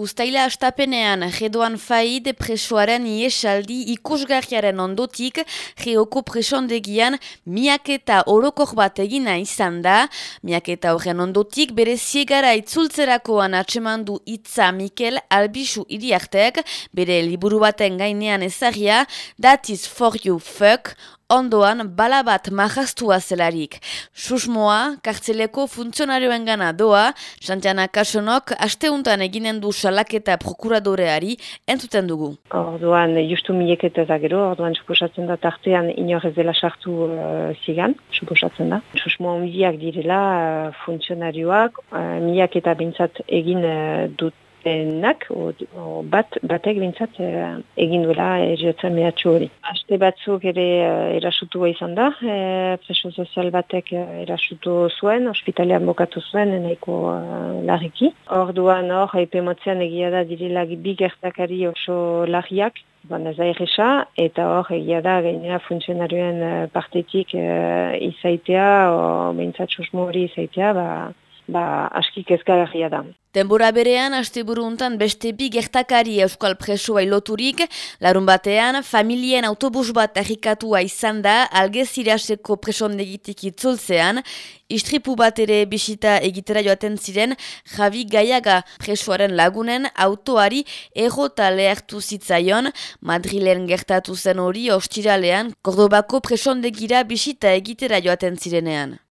Uztaila astapenean, jedoan faid presoaren iesaldi ikusgarriaren ondotik, geoko presondegian miaketa orokor bat egina izan da. Miaketa horren ondotik, bere ziegara itzultzerakoan atsemandu itza Mikel Albisu iriartek, bere liburu baten gainean ezagia, that is for you fuck, ondoan bala bat mahastua zelarik. Susmoa, kartzeleko funtzionarioen gana doa, Santiana Kasonok, asteuntan eginen du salaketa prokuradoreari entzuten dugu. Orduan, justu mileketa da gero, orduan suposatzen da tartean inor ez dela sartu uh, zigan, suposatzen da. Susmoa ondiak direla uh, funtzionarioak, uh, mileketa bintzat egin uh, dut Enak, o, o bat, batek bintzat eh, egin duela eriotzen mehatxu hori. Aste batzuk ere uh, erasutua izan da, e, preso sozial batek erasutu zuen, ospitalean bokatu zuen, nahiko uh, larriki. Orduan hor, epe motzean egia da direla bi gertakari oso larriak, Baina zairresa, eta hor egia da gainera funtzionarioen partetik uh, izaitea, o bintzat hori izaitea, ba, ba aski kezkagarria da. Denbora berean, asteburu untan beste bi gertakari euskal presoa iloturik, larun batean, familien autobus bat errikatua izan da, algez iraseko presondegitik itzultzean, istripu bat ere bisita egitera joaten ziren, Javi Gaiaga presoaren lagunen autoari errota lehertu zitzaion, Madrilen gertatu zen hori ostiralean, Kordobako presondegira bisita egitera joaten zirenean.